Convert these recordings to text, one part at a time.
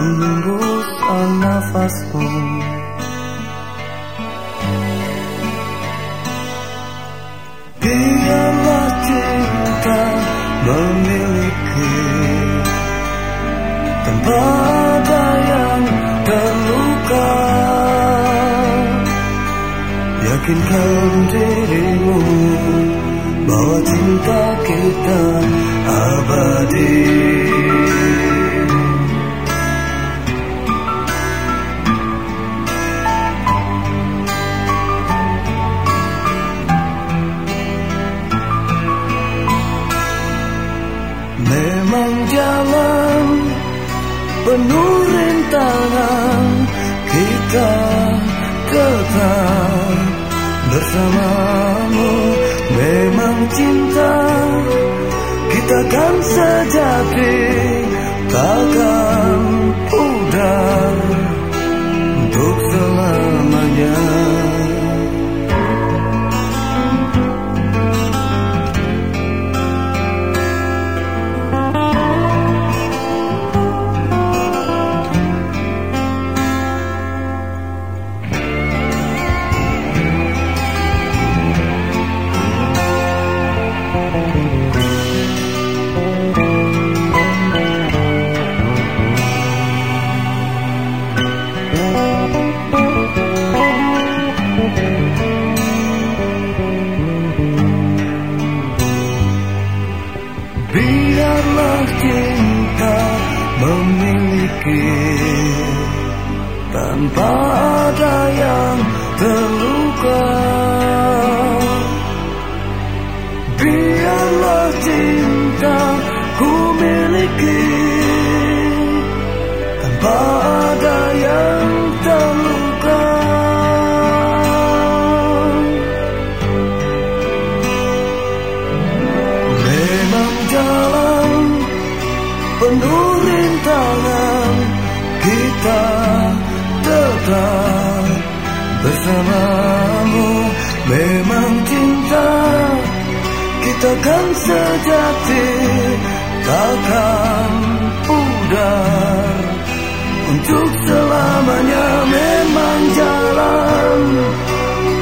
dalam hembusan nafasmu Biarlah cinta memiliki. Tanpa ada yang terluka. Yakinkan dirimu Bahwa cinta kita abadi Memang jalan penuh rintangan. Kita tetap bersamamu. Memang cinta kita kan sejati. Takkan Biarlah cinta memiliki Tanpa ada yang terluka. Biarlah cinta ku miliki bersamamu. Memang cinta kita kan sejati Takkan pudar. Untuk selamanya Memang jalan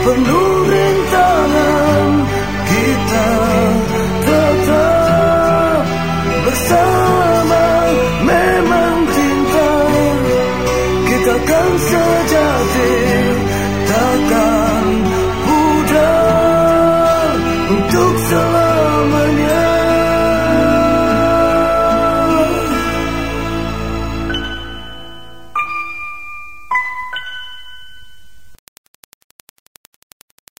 penuh rintangan Kita tetap bersama. Memang cinta kita kan sejati Dukes alive.